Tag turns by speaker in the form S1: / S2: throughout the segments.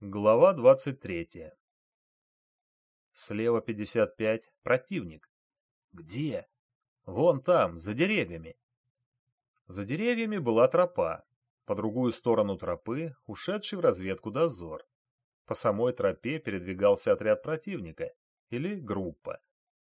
S1: Глава 23. Слева 55. Противник. Где? Вон там, за деревьями. За деревьями была тропа. По другую сторону тропы ушедший в разведку дозор. По самой тропе передвигался отряд противника. Или группа.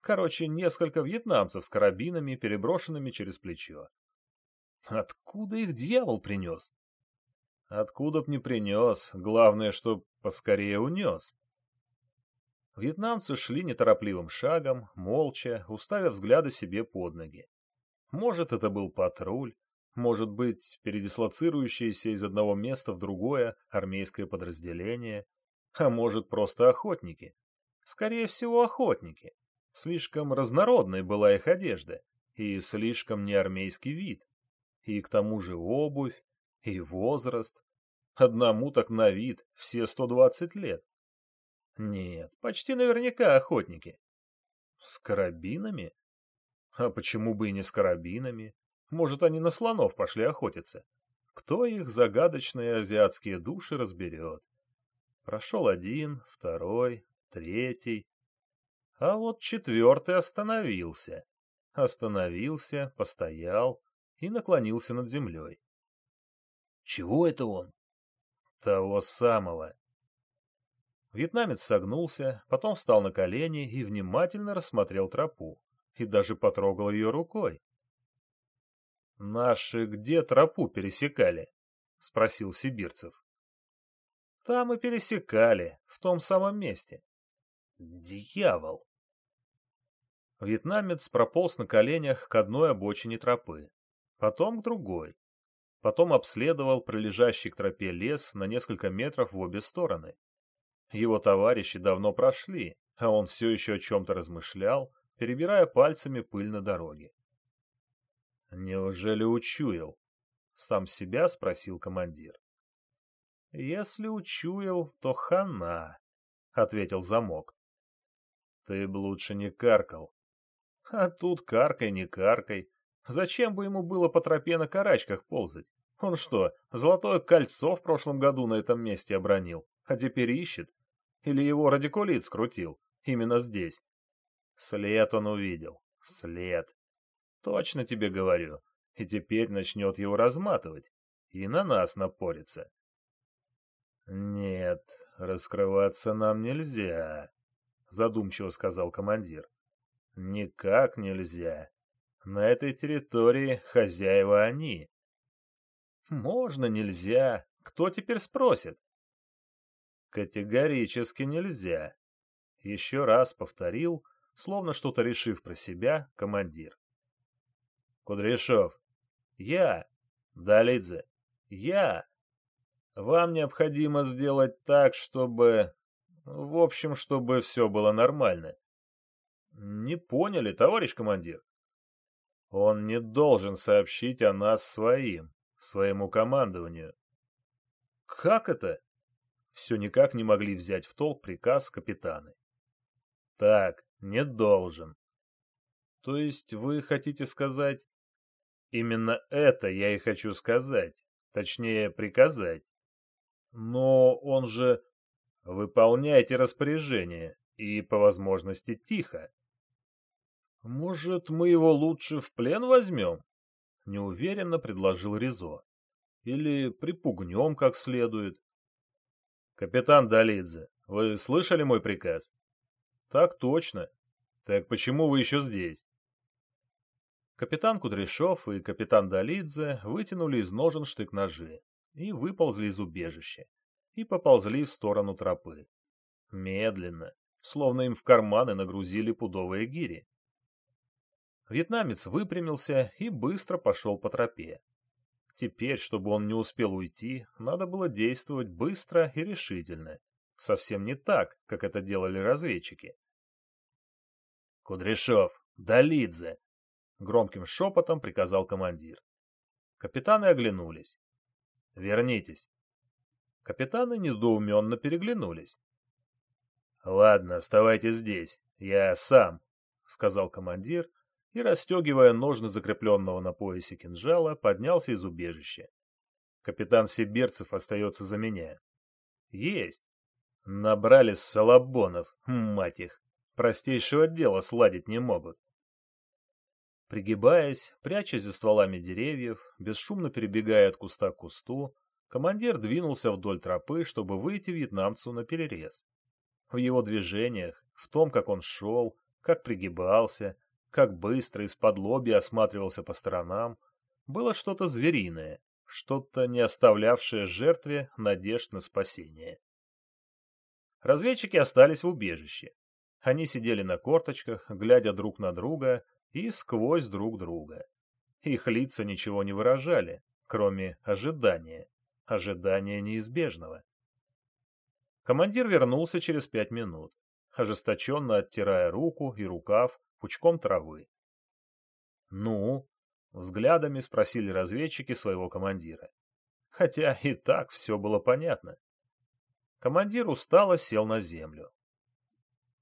S1: Короче, несколько вьетнамцев с карабинами, переброшенными через плечо. Откуда их дьявол принес? Откуда б не принес, главное, чтоб поскорее унес. Вьетнамцы шли неторопливым шагом, молча, уставив взгляды себе под ноги. Может, это был патруль, может быть, передислоцирующееся из одного места в другое армейское подразделение, а может, просто охотники. Скорее всего, охотники. Слишком разнородной была их одежда, и слишком неармейский вид. И к тому же обувь, и возраст. Одному так на вид все 120 лет. Нет, почти наверняка охотники. С карабинами? А почему бы и не с карабинами? Может, они на слонов пошли охотиться? Кто их загадочные азиатские души разберет? Прошел один, второй, третий. А вот четвертый остановился. Остановился, постоял и наклонился над землей. Чего это он? Того самого. Вьетнамец согнулся, потом встал на колени и внимательно рассмотрел тропу, и даже потрогал ее рукой. «Наши где тропу пересекали?» — спросил Сибирцев. «Там и пересекали, в том самом месте». «Дьявол!» Вьетнамец прополз на коленях к одной обочине тропы, потом к другой, Потом обследовал пролежащий к тропе лес на несколько метров в обе стороны. Его товарищи давно прошли, а он все еще о чем-то размышлял, перебирая пальцами пыль на дороге. «Неужели учуял?» — сам себя спросил командир. «Если учуял, то хана», — ответил замок. «Ты б лучше не каркал». «А тут каркай, не каркай. Зачем бы ему было по тропе на карачках ползать? Он что, золотое кольцо в прошлом году на этом месте обронил, а теперь ищет? Или его радикулит скрутил? Именно здесь. След он увидел. След. Точно тебе говорю. И теперь начнет его разматывать. И на нас напорится. Нет, раскрываться нам нельзя, задумчиво сказал командир. Никак нельзя. На этой территории хозяева они. Можно, нельзя. Кто теперь спросит? Категорически нельзя. Еще раз повторил, словно что-то решив про себя, командир. Кудряшов. Я. Далидзе. Я. Вам необходимо сделать так, чтобы... В общем, чтобы все было нормально. Не поняли, товарищ командир? Он не должен сообщить о нас своим, своему командованию. Как это? Все никак не могли взять в толк приказ капитаны. Так, не должен. То есть вы хотите сказать... Именно это я и хочу сказать. Точнее, приказать. Но он же... Выполняйте распоряжение. И, по возможности, тихо. «Может, мы его лучше в плен возьмем?» — неуверенно предложил Ризо. «Или припугнем как следует?» «Капитан Долидзе, вы слышали мой приказ?» «Так точно. Так почему вы еще здесь?» Капитан Кудряшов и капитан Долидзе вытянули из ножен штык-ножи и выползли из убежища, и поползли в сторону тропы. Медленно, словно им в карманы нагрузили пудовые гири. Вьетнамец выпрямился и быстро пошел по тропе. Теперь, чтобы он не успел уйти, надо было действовать быстро и решительно. Совсем не так, как это делали разведчики. «Кудряшов! Долидзе!» — громким шепотом приказал командир. Капитаны оглянулись. «Вернитесь!» Капитаны недоуменно переглянулись. «Ладно, оставайтесь здесь, я сам», — сказал командир, и, расстегивая ножны закрепленного на поясе кинжала, поднялся из убежища. Капитан Сибирцев остается за меня. Есть. Набрали салабонов, мать их. Простейшего дела сладить не могут. Пригибаясь, прячась за стволами деревьев, бесшумно перебегая от куста к кусту, командир двинулся вдоль тропы, чтобы выйти вьетнамцу на перерез. В его движениях, в том, как он шел, как пригибался, как быстро из-под лоби осматривался по сторонам, было что-то звериное, что-то не оставлявшее жертве надежд на спасение. Разведчики остались в убежище. Они сидели на корточках, глядя друг на друга и сквозь друг друга. Их лица ничего не выражали, кроме ожидания, ожидания неизбежного. Командир вернулся через пять минут, ожесточенно оттирая руку и рукав пучком травы. «Ну?» — взглядами спросили разведчики своего командира. Хотя и так все было понятно. Командир устало сел на землю.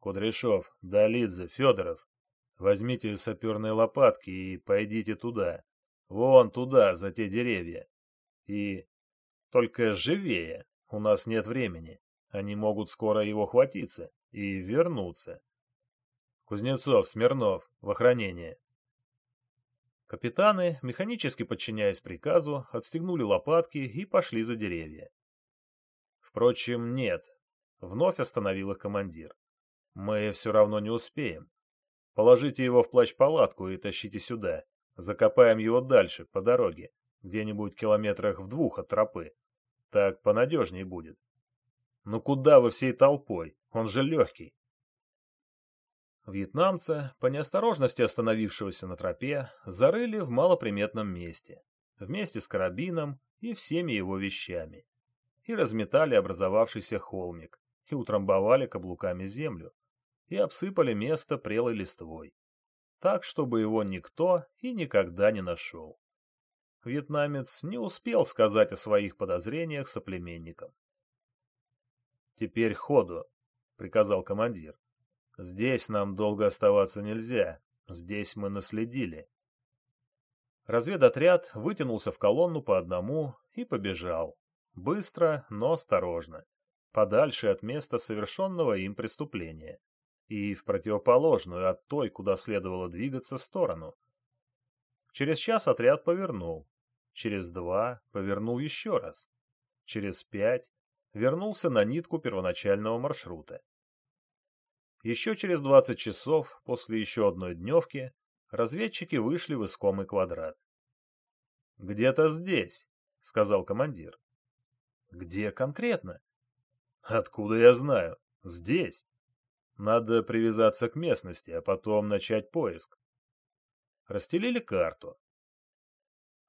S1: «Кудряшов, Долидзе, Федоров, возьмите саперные лопатки и пойдите туда. Вон туда, за те деревья. И... Только живее, у нас нет времени. Они могут скоро его хватиться и вернуться. Кузнецов, Смирнов, в охранение. Капитаны, механически подчиняясь приказу, отстегнули лопатки и пошли за деревья. Впрочем, нет. Вновь остановил их командир. Мы все равно не успеем. Положите его в плащ-палатку и тащите сюда. Закопаем его дальше, по дороге, где-нибудь километрах в двух от тропы. Так понадежнее будет. Ну куда вы всей толпой? Он же легкий. Вьетнамца, по неосторожности остановившегося на тропе, зарыли в малоприметном месте, вместе с карабином и всеми его вещами и разметали образовавшийся холмик, и утрамбовали каблуками землю, и обсыпали место прелой листвой, так, чтобы его никто и никогда не нашел. Вьетнамец не успел сказать о своих подозрениях соплеменникам. «Теперь ходу», — приказал командир. «Здесь нам долго оставаться нельзя, здесь мы наследили». Разведотряд вытянулся в колонну по одному и побежал, Быстро, но осторожно. Подальше от места совершенного им преступления. И в противоположную от той, куда следовало двигаться, сторону. Через час отряд повернул. Через два повернул еще раз. Через пять вернулся на нитку первоначального маршрута. Еще через 20 часов, после еще одной дневки, разведчики вышли в искомый квадрат. «Где-то здесь», — сказал командир. Где конкретно? Откуда я знаю? Здесь. Надо привязаться к местности, а потом начать поиск. Расстелили карту.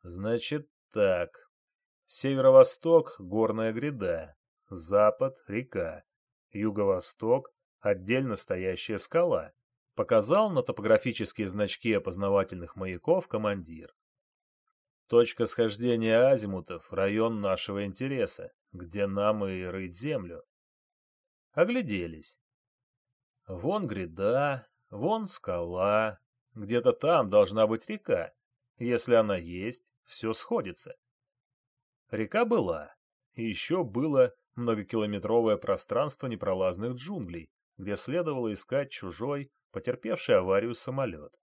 S1: Значит так. Северо-восток — горная гряда. Запад — река. Юго-восток — отдельно стоящая скала. Показал на топографические значки опознавательных маяков командир. Точка схождения азимутов — район нашего интереса, где нам и рыть землю. Огляделись. Вон гряда, вон скала, где-то там должна быть река. Если она есть, все сходится. Река была, и еще было многокилометровое пространство непролазных джунглей, где следовало искать чужой, потерпевший аварию самолет.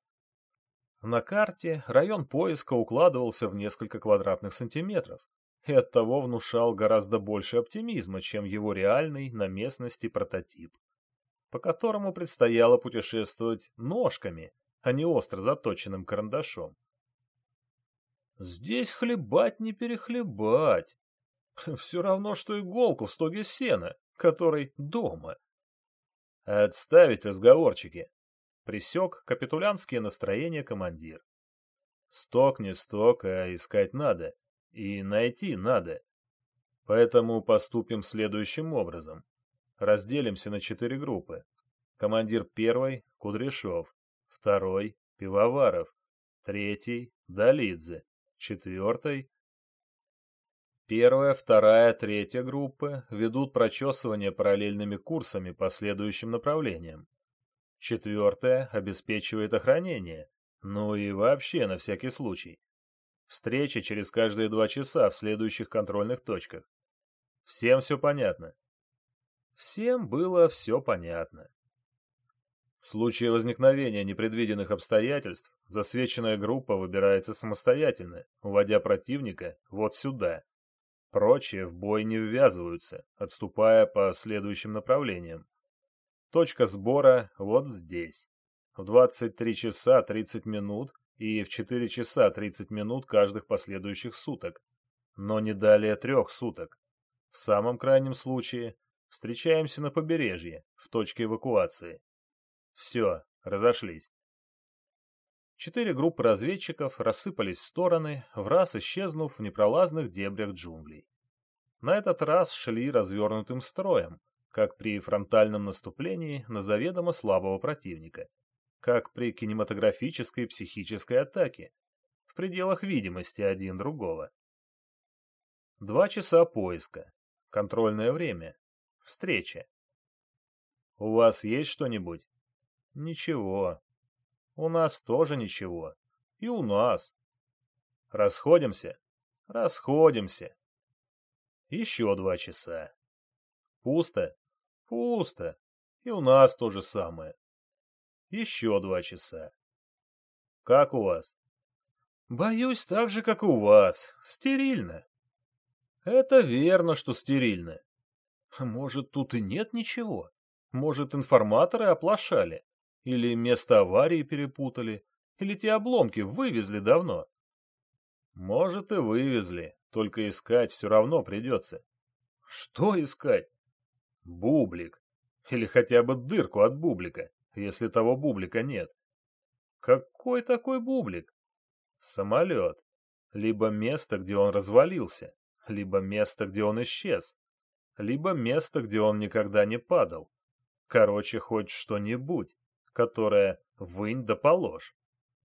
S1: На карте район поиска укладывался в несколько квадратных сантиметров и оттого внушал гораздо больше оптимизма, чем его реальный на местности прототип, по которому предстояло путешествовать ножками, а не остро заточенным карандашом. Здесь хлебать не перехлебать. Все равно, что иголку в стоге сена, который дома. Отставить разговорчики, Присек капитулянские настроения командир. Сток не сток, а искать надо. И найти надо. Поэтому поступим следующим образом. Разделимся на четыре группы. Командир первой — Кудряшов, второй — Пивоваров, третий — Долидзе, четвертый Первая, вторая, третья группы ведут прочесывание параллельными курсами по следующим направлениям. Четвертое обеспечивает охранение. Ну и вообще на всякий случай. Встреча через каждые два часа в следующих контрольных точках. Всем все понятно? Всем было все понятно. В случае возникновения непредвиденных обстоятельств засвеченная группа выбирается самостоятельно, уводя противника вот сюда. Прочие в бой не ввязываются, отступая по следующим направлениям. Точка сбора вот здесь. В 23 часа 30 минут и в 4 часа 30 минут каждых последующих суток. Но не далее трех суток. В самом крайнем случае встречаемся на побережье, в точке эвакуации. Все, разошлись. Четыре группы разведчиков рассыпались в стороны, в раз исчезнув в непролазных дебрях джунглей. На этот раз шли развернутым строем, как при фронтальном наступлении на заведомо слабого противника, как при кинематографической психической атаке, в пределах видимости один другого. Два часа поиска, контрольное время, встреча. «У вас есть что-нибудь?» «Ничего. У нас тоже ничего. И у нас. Расходимся? Расходимся. Еще два часа. Пусто? Пусто. И у нас то же самое. Еще два часа. Как у вас? Боюсь, так же, как у вас. Стерильно. Это верно, что стерильно. Может, тут и нет ничего? Может, информаторы оплошали? Или место аварии перепутали? Или те обломки вывезли давно? Может, и вывезли, только искать все равно придется. Что искать? Бублик. Или хотя бы дырку от бублика, если того бублика нет. Какой такой бублик? Самолет. Либо место, где он развалился, либо место, где он исчез, либо место, где он никогда не падал. Короче, хоть что-нибудь которое вынь да положь.